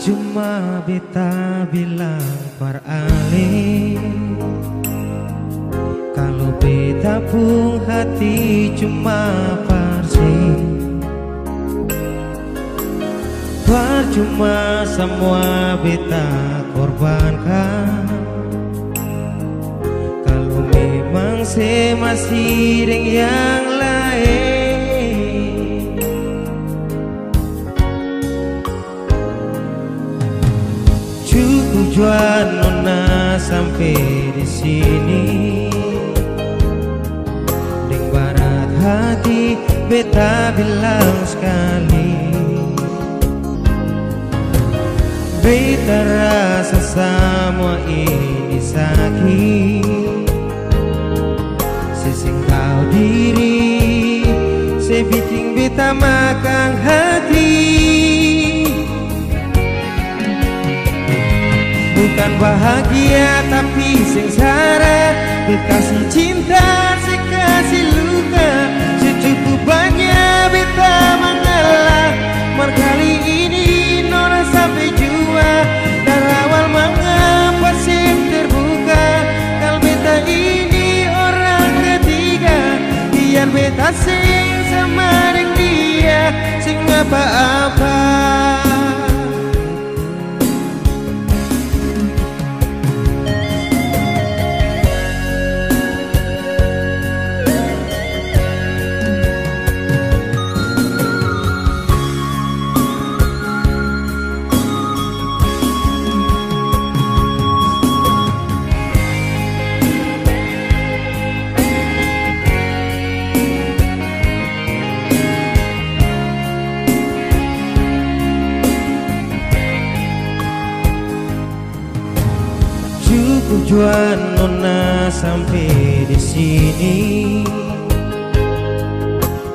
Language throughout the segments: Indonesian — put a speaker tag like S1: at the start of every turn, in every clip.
S1: Percuma beta bilang par ali Kalau beta pun hati cuma parsi Percuma semua beta korbankan. Kalau memang saya masih yang lain tujuan nona sampai di sini. Deng barat hati beta bilang sekali. Beta rasa semua ini sakit. Sesing kau diri bikin beta makan Bukan bahagia tapi sengsara Bekasih cinta sekasih luka. Secukupnya beta mengalah. Mar kali ini nona sampai jua. Dan awal mengapa sim terbuka. Kal beta ini orang ketiga. Biar beta sing sama dengan dia. Sing apa-apa tujuan nona sampai di sini.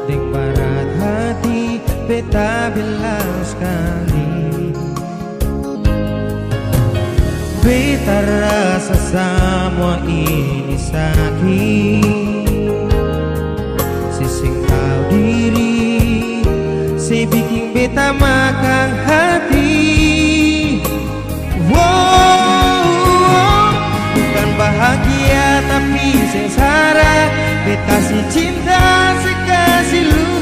S1: Deng barat hati beta bilang sekali. Beta rasa semua ini sakit. Sising tahu diri Si bikin beta makan. hati tapi sengsara Beta si cinta sekasih luka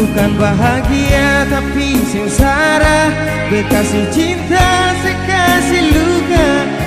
S1: Bukan bahagia tapi sengsara. Beta si cinta sekasih luka